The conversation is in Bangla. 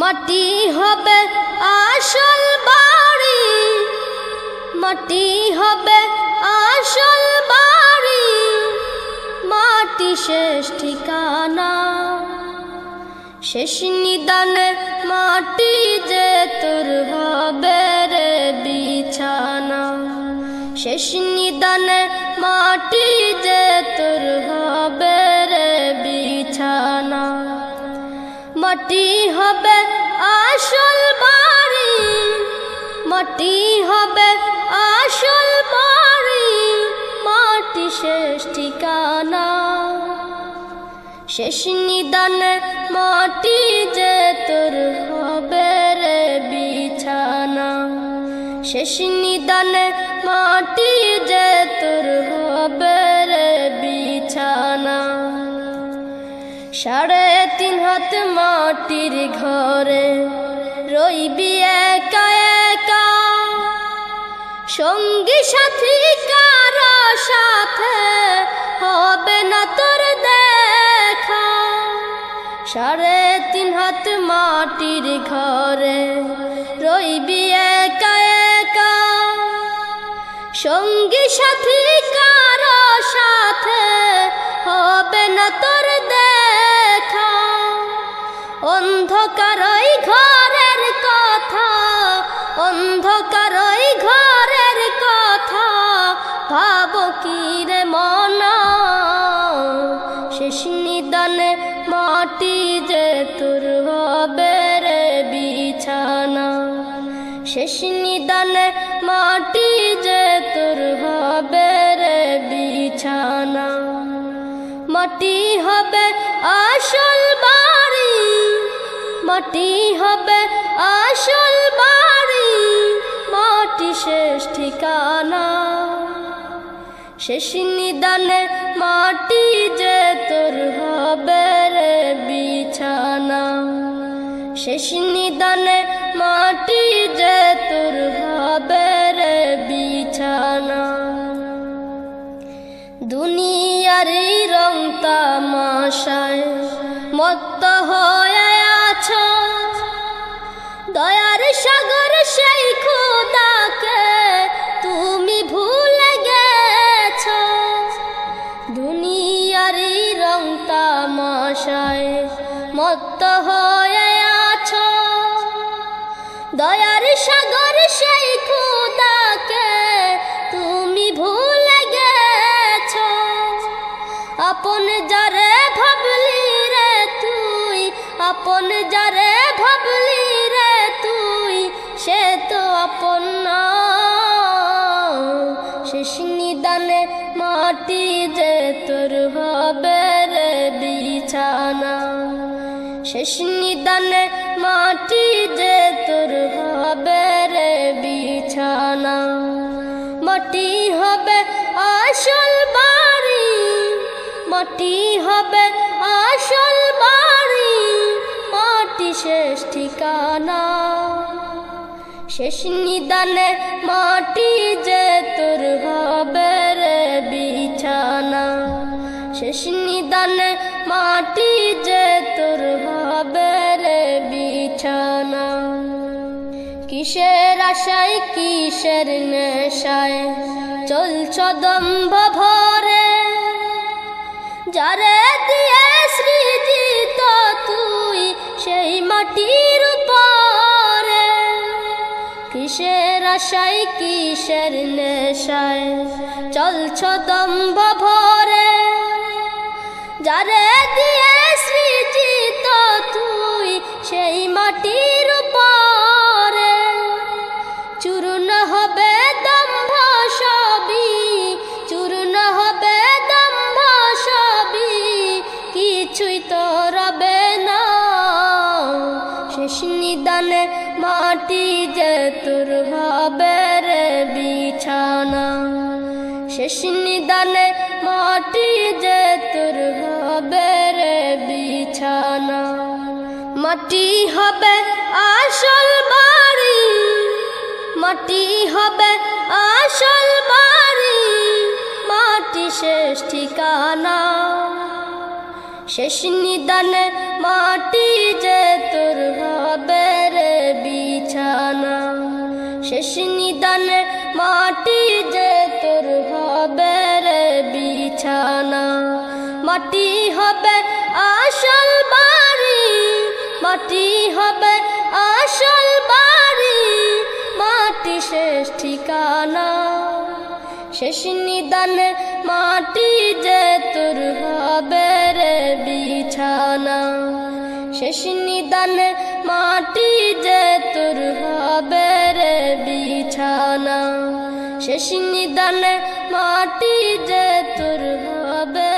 মাটি হবে আসল বাড়ি। মাটি হবে আসল বাড়ি। মাটি শেষ ঠিকানা। শেষ নিদানে মাটি যে তোর হবে রে বিছানা। শেষ নিদানে মাটি যে তোর হবে রে বিছানা। মাটি হবে আসল বাড়ি, মাটি হবে আসল বাড়ি, মাটি শেষ ঠিকানা। শেষ নিদানে মাটি যে তোর হবে রে বিছানা। শেষ নিদানে মাটি যে তোর হবে সাড়ে তিন হাত মাটির ঘরে। রইবি একা একা। সঙ্গী সাথী কারও সাথে হবে না তোর দেখা। সাড়ে তিন হাত মাটির ঘরে। রইবি একা একা। সঙ্গী সাথী কারও সাথে হবে না তোর দেখা। অন্ধকার ঘরের কথা অন্ধকার ঘরের কথা, ভাব কি রে মনা? শেষ নিদানে মাটি যে তোর হবে রে বিছানা। শেষ নিদানে মাটি যে তোর হবে রে বিছানা। মাটি হবে আসল বাড়ি মাটি হবে আসল বাড়ি, মাটি শেষ ঠিকানা। শেষ নিদানে মাটি যে তোর হবে রে বিছানা। শেষ নিদানে মাটি যে তোর হবে রে বিছানা। দুনিয়ার রং তামাশায় মত্ত দয়ার সাগর, সেই খোদাকে তুমি ভুলে গেছ। দুনিয়ার রং তামাশায় মত্ত হয়ে আছো। দয়ার সাগর, সেই খোদাকে তুমি ভুলে গেছ। আপন যারে ভাবলি রে তুই, আপন যারে ভাবলি আপন শেষ নিদানে মাটি যে তোর হবে রে বিছানা। শেষ নিদানে মাটি যে তোর হবে রে বিছানা। মাটি হবে আসল বাড়ি, মাটি হবে শেষ নিদানে মাটি যে তোর হবে রে বিছানা। শেষ নিদানে মাটি যে তোর হবে রে বিছানা। কিসের আশায়, কিসের নেশায় চলছ দম্ভ ভরে। যারে দিয়ে সৃজিত তুই, সেই মাটির কিসের আশায় কিসের নেশায়? চলছ দম্ভ ভরে যারে দিয়ে সৃজিত তুই সেই মাটির মাটি যে তোর হবে রে বিছানা। শেষ নিদানে মাটি যে তোর হবে রে বিছানা। মাটি হবে আসল বাড়ি, মাটি হবে আসল বাড়ি, মাটি শেষ ঠিকানা। শেষ নিদানে মাটি যে তোর হবে শেষ নিদানে মাটি যে তোর হবে রে বিছানা। মাটি হবে আসল বাড়ি, মাটি হবে আসল বাড়ি, মাটি শেষ ঠিকানা। শেষ নিদানে মাটি যে তোর হবে রে বিছানা। শেষ নিদানে মাটি যে তোর হবে বিছানা শেষ নিদানে মাটি যে তোর হবে।